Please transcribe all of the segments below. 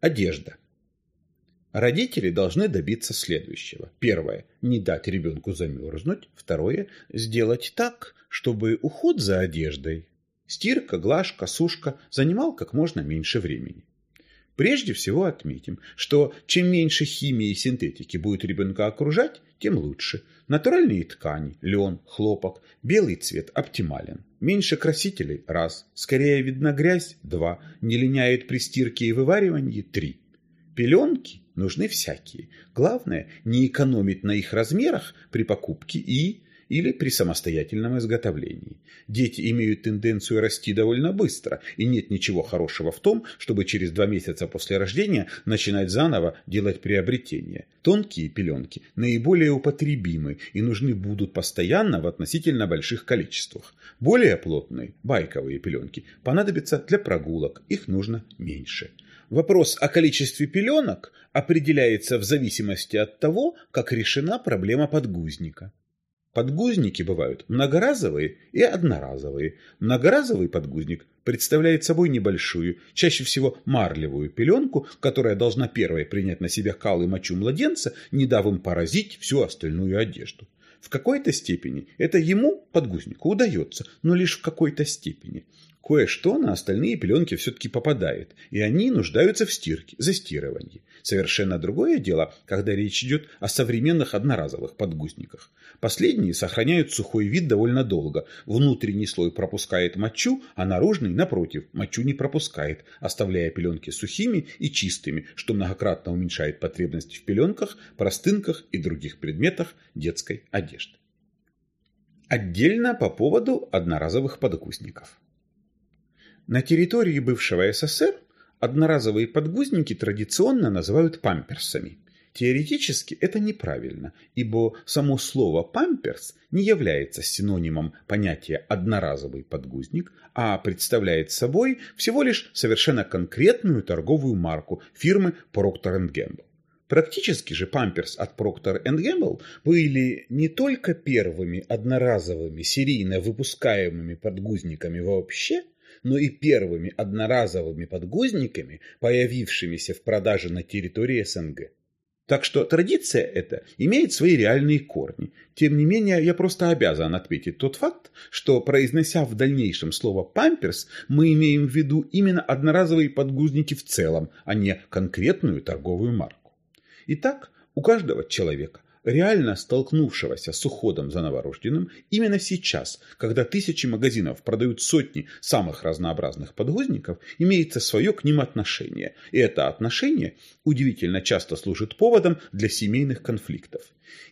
Одежда. Родители должны добиться следующего. Первое – не дать ребенку замерзнуть. Второе – сделать так, чтобы уход за одеждой, стирка, глажка, сушка занимал как можно меньше времени. Прежде всего отметим, что чем меньше химии и синтетики будет ребенка окружать, тем лучше. Натуральные ткани, лен, хлопок, белый цвет оптимален. Меньше красителей – раз. Скорее видна грязь – два. Не линяет при стирке и вываривании – три. Пеленки нужны всякие. Главное – не экономить на их размерах при покупке и или при самостоятельном изготовлении. Дети имеют тенденцию расти довольно быстро, и нет ничего хорошего в том, чтобы через два месяца после рождения начинать заново делать приобретения. Тонкие пеленки наиболее употребимы и нужны будут постоянно в относительно больших количествах. Более плотные, байковые пеленки, понадобятся для прогулок, их нужно меньше. Вопрос о количестве пеленок определяется в зависимости от того, как решена проблема подгузника. Подгузники бывают многоразовые и одноразовые. Многоразовый подгузник представляет собой небольшую, чаще всего марлевую пеленку, которая должна первой принять на себя кал и мочу младенца, не дав им поразить всю остальную одежду. В какой-то степени это ему, подгузнику, удается, но лишь в какой-то степени. Кое-что на остальные пеленки все-таки попадает, и они нуждаются в стирке, застирывании. Совершенно другое дело, когда речь идет о современных одноразовых подгузниках. Последние сохраняют сухой вид довольно долго. Внутренний слой пропускает мочу, а наружный, напротив, мочу не пропускает, оставляя пеленки сухими и чистыми, что многократно уменьшает потребность в пеленках, простынках и других предметах детской одежды. Отдельно по поводу одноразовых подгузников. На территории бывшего СССР одноразовые подгузники традиционно называют памперсами. Теоретически это неправильно, ибо само слово «памперс» не является синонимом понятия «одноразовый подгузник», а представляет собой всего лишь совершенно конкретную торговую марку фирмы Procter Gamble. Практически же памперс от Procter Gamble были не только первыми одноразовыми серийно выпускаемыми подгузниками вообще, но и первыми одноразовыми подгузниками, появившимися в продаже на территории СНГ. Так что традиция эта имеет свои реальные корни. Тем не менее, я просто обязан отметить тот факт, что, произнося в дальнейшем слово «памперс», мы имеем в виду именно одноразовые подгузники в целом, а не конкретную торговую марку. Итак, у каждого человека реально столкнувшегося с уходом за новорожденным именно сейчас, когда тысячи магазинов продают сотни самых разнообразных подгузников, имеется свое к ним отношение. И это отношение удивительно часто служит поводом для семейных конфликтов.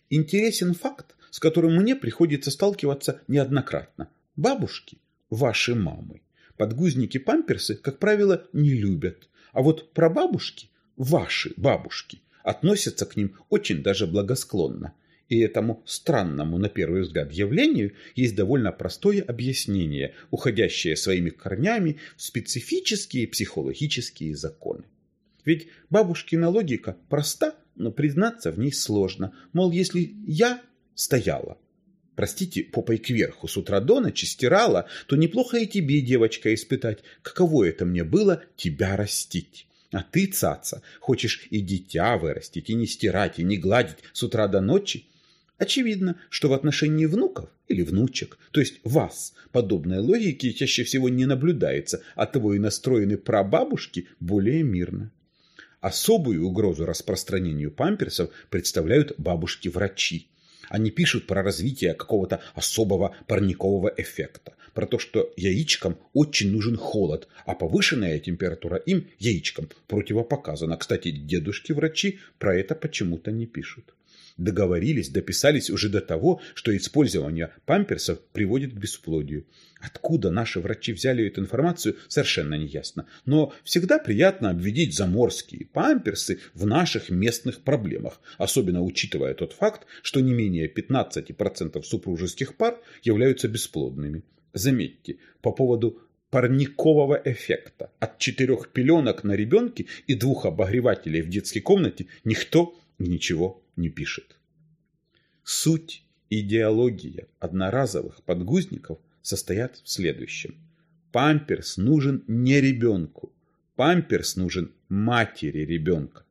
Интересен факт, с которым мне приходится сталкиваться неоднократно. Бабушки, ваши мамы, подгузники-памперсы, как правило, не любят. А вот прабабушки, ваши бабушки, относятся к ним очень даже благосклонно. И этому странному на первый взгляд явлению есть довольно простое объяснение, уходящее своими корнями в специфические психологические законы. Ведь бабушкина логика проста, но признаться в ней сложно. Мол, если я стояла, простите, попой кверху с утра до ночи стирала, то неплохо и тебе, девочка, испытать, каково это мне было тебя растить. А ты, цаца, хочешь и дитя вырастить, и не стирать, и не гладить с утра до ночи? Очевидно, что в отношении внуков или внучек, то есть вас, подобной логики чаще всего не наблюдается, а того и настроены прабабушки более мирно. Особую угрозу распространению памперсов представляют бабушки-врачи. Они пишут про развитие какого-то особого парникового эффекта, про то, что яичкам очень нужен холод, а повышенная температура им, яичкам, противопоказана. Кстати, дедушки-врачи про это почему-то не пишут. Договорились, дописались уже до того, что использование памперсов приводит к бесплодию. Откуда наши врачи взяли эту информацию, совершенно неясно. Но всегда приятно обвидеть заморские памперсы в наших местных проблемах, особенно учитывая тот факт, что не менее 15% супружеских пар являются бесплодными. Заметьте, по поводу парникового эффекта. От четырех пеленок на ребенке и двух обогревателей в детской комнате никто ничего не пишет. Суть идеология одноразовых подгузников состоят в следующем. Памперс нужен не ребенку. Памперс нужен матери ребенка.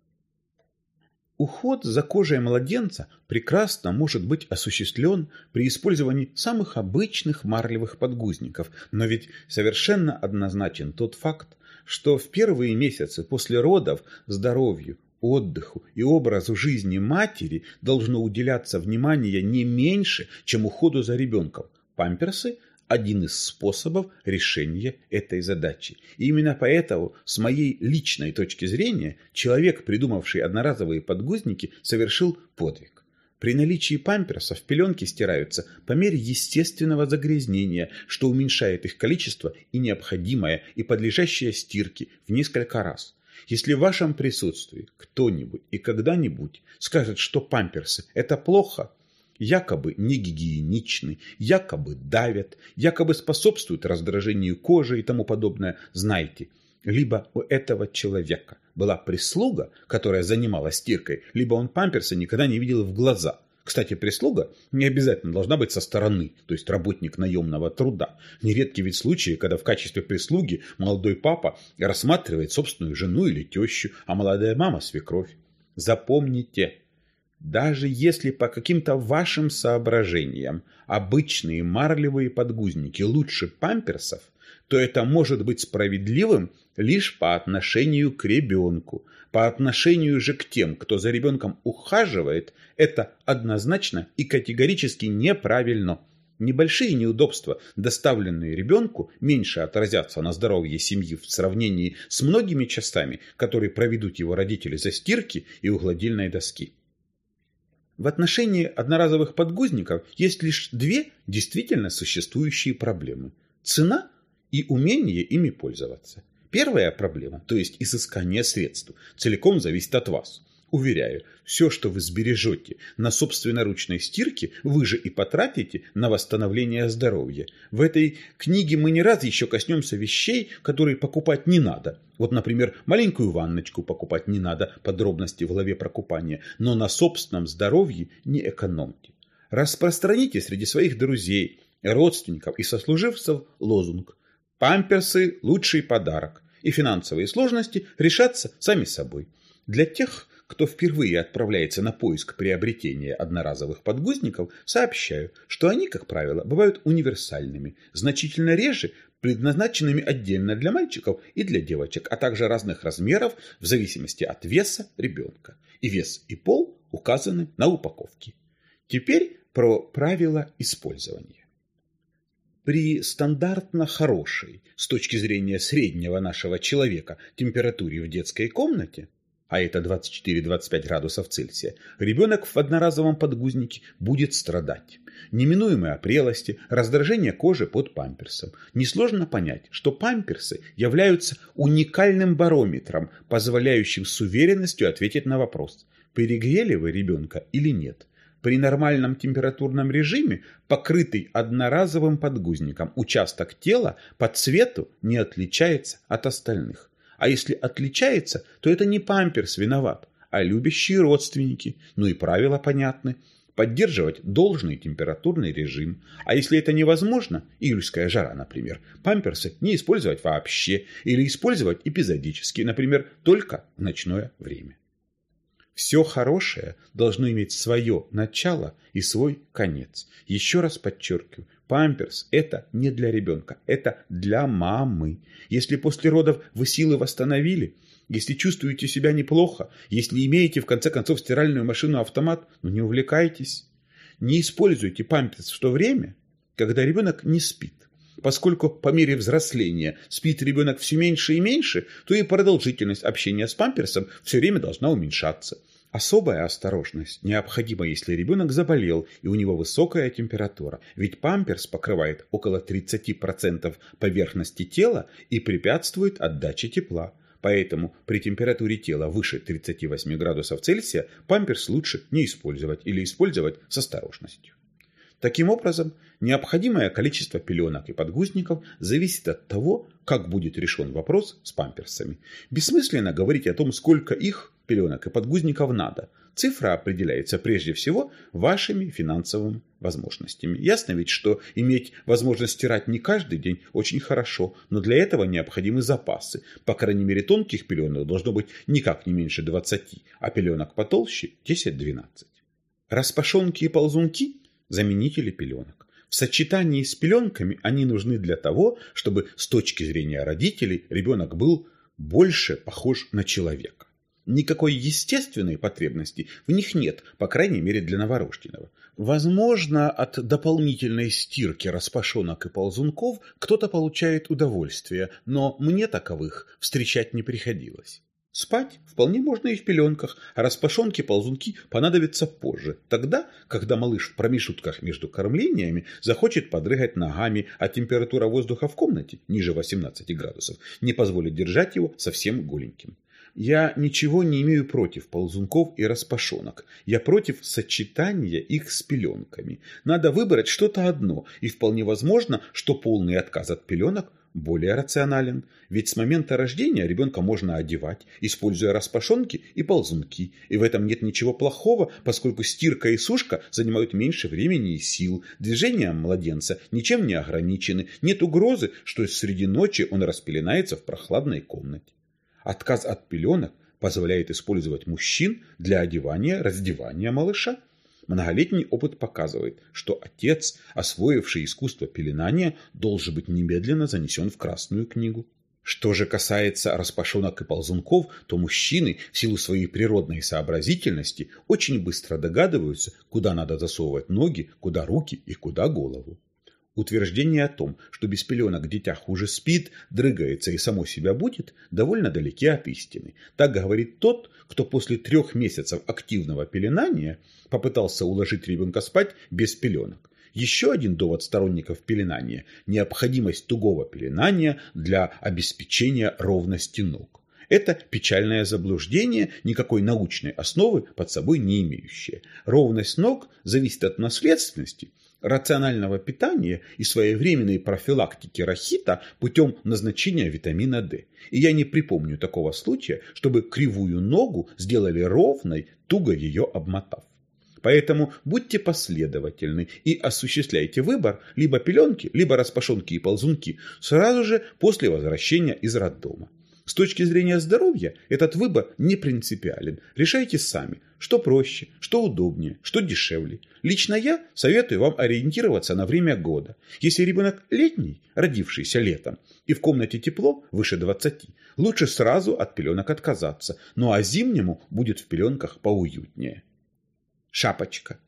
Уход за кожей младенца прекрасно может быть осуществлен при использовании самых обычных марлевых подгузников, но ведь совершенно однозначен тот факт, что в первые месяцы после родов здоровью, отдыху и образу жизни матери должно уделяться внимание не меньше, чем уходу за ребенком. Памперсы один из способов решения этой задачи. И именно поэтому, с моей личной точки зрения, человек, придумавший одноразовые подгузники, совершил подвиг. При наличии памперсов пеленки стираются по мере естественного загрязнения, что уменьшает их количество и необходимое и подлежащее стирке в несколько раз. Если в вашем присутствии кто-нибудь и когда-нибудь скажет, что памперсы – это плохо – якобы не гигиеничны, якобы давят, якобы способствуют раздражению кожи и тому подобное, знайте, либо у этого человека была прислуга, которая занималась стиркой, либо он памперса никогда не видел в глаза. Кстати, прислуга не обязательно должна быть со стороны, то есть работник наемного труда. Нередки ведь случаи, когда в качестве прислуги молодой папа рассматривает собственную жену или тещу, а молодая мама – свекровь. Запомните, даже если по каким-то вашим соображениям обычные марлевые подгузники лучше памперсов, то это может быть справедливым лишь по отношению к ребенку. По отношению же к тем, кто за ребенком ухаживает, это однозначно и категорически неправильно. Небольшие неудобства, доставленные ребенку, меньше отразятся на здоровье семьи в сравнении с многими часами, которые проведут его родители за стирки и у доски. В отношении одноразовых подгузников есть лишь две действительно существующие проблемы – цена и умение ими пользоваться. Первая проблема, то есть изыскание средств, целиком зависит от вас. Уверяю, все, что вы сбережете на собственноручной стирке, вы же и потратите на восстановление здоровья. В этой книге мы не раз еще коснемся вещей, которые покупать не надо. Вот, например, маленькую ванночку покупать не надо, подробности в главе про купание, но на собственном здоровье не экономьте. Распространите среди своих друзей, родственников и сослуживцев лозунг «Памперсы – лучший подарок» и финансовые сложности решатся сами собой. Для тех, кто впервые отправляется на поиск приобретения одноразовых подгузников, сообщаю, что они, как правило, бывают универсальными, значительно реже предназначенными отдельно для мальчиков и для девочек, а также разных размеров в зависимости от веса ребенка. И вес и пол указаны на упаковке. Теперь про правила использования. При стандартно хорошей, с точки зрения среднего нашего человека, температуре в детской комнате а это 24-25 градусов Цельсия, ребенок в одноразовом подгузнике будет страдать. Неминуемые опрелости, раздражение кожи под памперсом. Несложно понять, что памперсы являются уникальным барометром, позволяющим с уверенностью ответить на вопрос, перегрели вы ребенка или нет. При нормальном температурном режиме, покрытый одноразовым подгузником, участок тела по цвету не отличается от остальных. А если отличается, то это не памперс виноват, а любящие родственники. Ну и правила понятны. Поддерживать должный температурный режим. А если это невозможно, июльская жара, например, памперсы не использовать вообще или использовать эпизодически, например, только в ночное время. Все хорошее должно иметь свое начало и свой конец. Еще раз подчеркиваю, памперс – это не для ребенка, это для мамы. Если после родов вы силы восстановили, если чувствуете себя неплохо, если имеете в конце концов стиральную машину-автомат, ну не увлекайтесь. Не используйте памперс в то время, когда ребенок не спит. Поскольку по мере взросления спит ребенок все меньше и меньше, то и продолжительность общения с памперсом все время должна уменьшаться. Особая осторожность необходима, если ребенок заболел и у него высокая температура, ведь памперс покрывает около 30% поверхности тела и препятствует отдаче тепла. Поэтому при температуре тела выше 38 градусов Цельсия памперс лучше не использовать или использовать с осторожностью. Таким образом, необходимое количество пеленок и подгузников зависит от того, как будет решен вопрос с памперсами. Бессмысленно говорить о том, сколько их пеленок и подгузников надо. Цифра определяется прежде всего вашими финансовыми возможностями. Ясно ведь, что иметь возможность стирать не каждый день очень хорошо, но для этого необходимы запасы. По крайней мере, тонких пеленок должно быть никак не меньше 20, а пеленок потолще 10-12. Распашонки и ползунки – заменители пеленок. В сочетании с пеленками они нужны для того, чтобы с точки зрения родителей ребенок был больше похож на человека. Никакой естественной потребности в них нет, по крайней мере для новорожденного. Возможно, от дополнительной стирки распашонок и ползунков кто-то получает удовольствие, но мне таковых встречать не приходилось. Спать вполне можно и в пеленках, а распашонки-ползунки понадобятся позже, тогда, когда малыш в промежутках между кормлениями захочет подрыгать ногами, а температура воздуха в комнате, ниже 18 градусов, не позволит держать его совсем голеньким. Я ничего не имею против ползунков и распашонок. Я против сочетания их с пеленками. Надо выбрать что-то одно, и вполне возможно, что полный отказ от пеленок более рационален. Ведь с момента рождения ребенка можно одевать, используя распашонки и ползунки. И в этом нет ничего плохого, поскольку стирка и сушка занимают меньше времени и сил. Движения младенца ничем не ограничены. Нет угрозы, что среди ночи он распеленается в прохладной комнате. Отказ от пеленок позволяет использовать мужчин для одевания, раздевания малыша. Многолетний опыт показывает, что отец, освоивший искусство пеленания, должен быть немедленно занесен в Красную книгу. Что же касается распашонок и ползунков, то мужчины в силу своей природной сообразительности очень быстро догадываются, куда надо засовывать ноги, куда руки и куда голову. Утверждение о том, что без пеленок дитя хуже спит, дрыгается и само себя будет, довольно далеки от истины. Так говорит тот, кто после трех месяцев активного пеленания попытался уложить ребенка спать без пеленок. Еще один довод сторонников пеленания – необходимость тугого пеленания для обеспечения ровности ног. Это печальное заблуждение, никакой научной основы под собой не имеющее. Ровность ног зависит от наследственности – рационального питания и своевременной профилактики рахита путем назначения витамина D. И я не припомню такого случая, чтобы кривую ногу сделали ровной, туго ее обмотав. Поэтому будьте последовательны и осуществляйте выбор либо пеленки, либо распашонки и ползунки сразу же после возвращения из роддома. С точки зрения здоровья этот выбор не принципиален. Решайте сами, что проще, что удобнее, что дешевле. Лично я советую вам ориентироваться на время года. Если ребенок летний, родившийся летом, и в комнате тепло, выше 20, лучше сразу от пеленок отказаться, ну а зимнему будет в пеленках поуютнее. Шапочка.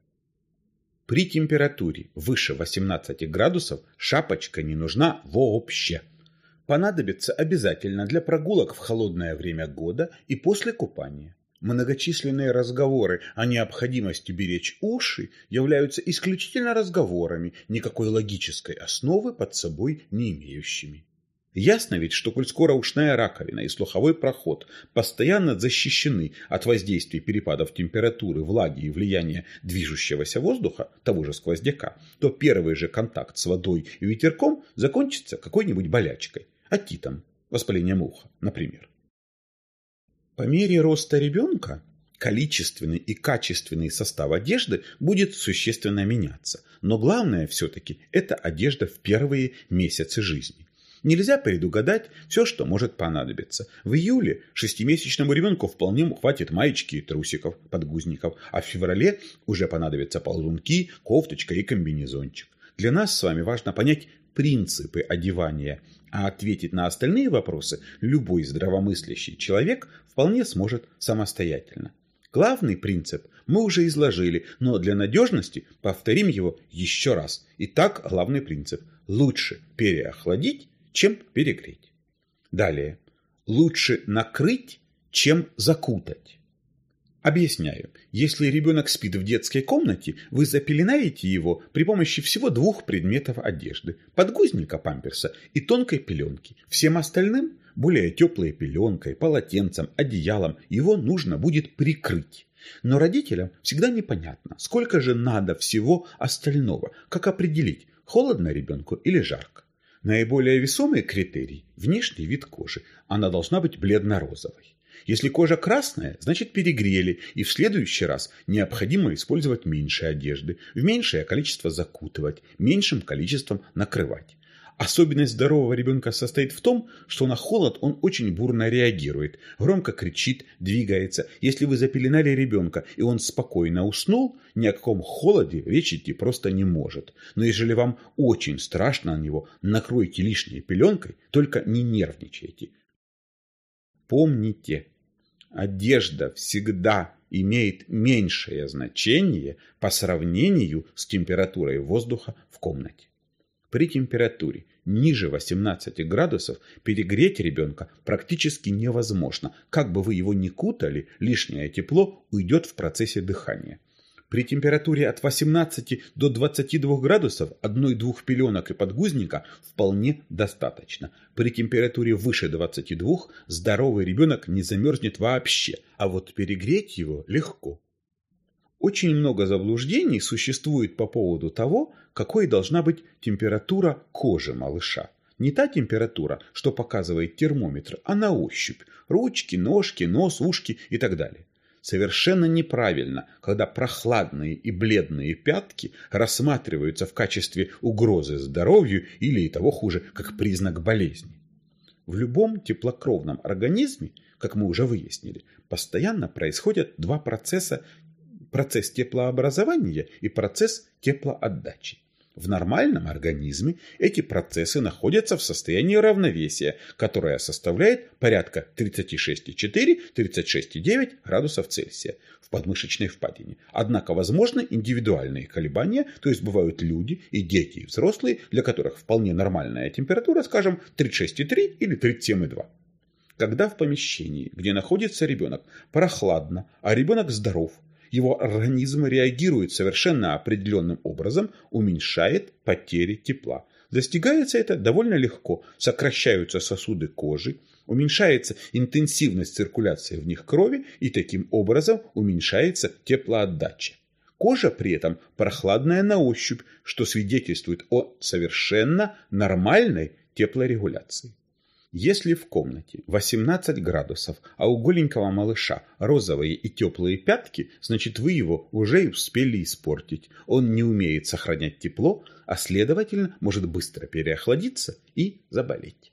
При температуре выше 18 градусов шапочка не нужна вообще понадобится обязательно для прогулок в холодное время года и после купания. Многочисленные разговоры о необходимости беречь уши являются исключительно разговорами, никакой логической основы под собой не имеющими. Ясно ведь, что коль скоро ушная раковина и слуховой проход постоянно защищены от воздействия перепадов температуры, влаги и влияния движущегося воздуха, того же сквозняка, то первый же контакт с водой и ветерком закончится какой-нибудь болячкой отитом, воспалением уха, например. По мере роста ребенка количественный и качественный состав одежды будет существенно меняться. Но главное все-таки это одежда в первые месяцы жизни. Нельзя предугадать все, что может понадобиться. В июле шестимесячному ребенку вполне хватит маечки и трусиков, подгузников, а в феврале уже понадобятся ползунки, кофточка и комбинезончик. Для нас с вами важно понять принципы одевания а ответить на остальные вопросы любой здравомыслящий человек вполне сможет самостоятельно. Главный принцип мы уже изложили, но для надежности повторим его еще раз. Итак, главный принцип – лучше переохладить, чем перегреть. Далее. Лучше накрыть, чем закутать. Объясняю. Если ребенок спит в детской комнате, вы запеленаете его при помощи всего двух предметов одежды. Подгузника памперса и тонкой пеленки. Всем остальным, более теплой пеленкой, полотенцем, одеялом, его нужно будет прикрыть. Но родителям всегда непонятно, сколько же надо всего остального, как определить, холодно ребенку или жарко. Наиболее весомый критерий – внешний вид кожи. Она должна быть бледно-розовой. Если кожа красная, значит перегрели, и в следующий раз необходимо использовать меньше одежды, в меньшее количество закутывать, меньшим количеством накрывать. Особенность здорового ребенка состоит в том, что на холод он очень бурно реагирует, громко кричит, двигается. Если вы запеленали ребенка, и он спокойно уснул, ни о каком холоде речь идти просто не может. Но если вам очень страшно на него, накройте лишней пеленкой, только не нервничайте. Помните, одежда всегда имеет меньшее значение по сравнению с температурой воздуха в комнате. При температуре ниже 18 градусов перегреть ребенка практически невозможно. Как бы вы его ни кутали, лишнее тепло уйдет в процессе дыхания. При температуре от 18 до 22 градусов одной-двух пеленок и подгузника вполне достаточно. При температуре выше 22 здоровый ребенок не замерзнет вообще, а вот перегреть его легко. Очень много заблуждений существует по поводу того, какой должна быть температура кожи малыша. Не та температура, что показывает термометр, а на ощупь. Ручки, ножки, нос, ушки и так далее совершенно неправильно, когда прохладные и бледные пятки рассматриваются в качестве угрозы здоровью или и того хуже, как признак болезни. В любом теплокровном организме, как мы уже выяснили, постоянно происходят два процесса – процесс теплообразования и процесс теплоотдачи. В нормальном организме эти процессы находятся в состоянии равновесия, которое составляет порядка 36,4-36,9 градусов Цельсия в подмышечной впадине. Однако возможны индивидуальные колебания, то есть бывают люди и дети, и взрослые, для которых вполне нормальная температура, скажем, 36,3 или 37,2. Когда в помещении, где находится ребенок, прохладно, а ребенок здоров, его организм реагирует совершенно определенным образом, уменьшает потери тепла. Достигается это довольно легко. Сокращаются сосуды кожи, уменьшается интенсивность циркуляции в них крови и таким образом уменьшается теплоотдача. Кожа при этом прохладная на ощупь, что свидетельствует о совершенно нормальной теплорегуляции. Если в комнате 18 градусов, а у голенького малыша розовые и теплые пятки, значит вы его уже и успели испортить. Он не умеет сохранять тепло, а следовательно может быстро переохладиться и заболеть.